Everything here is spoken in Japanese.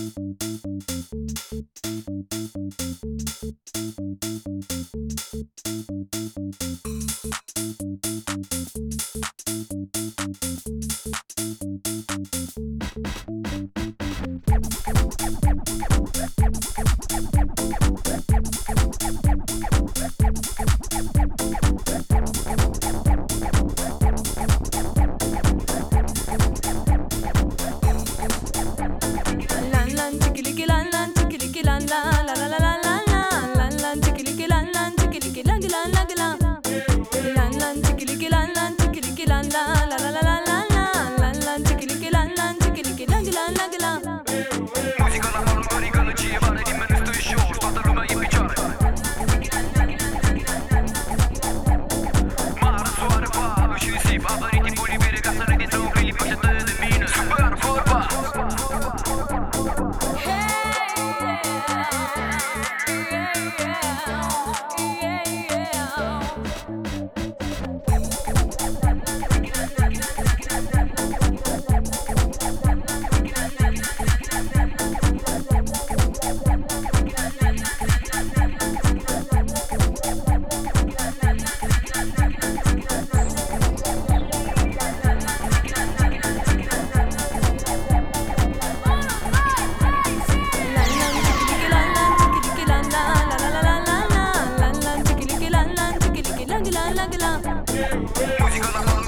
Thank you. You on the floor.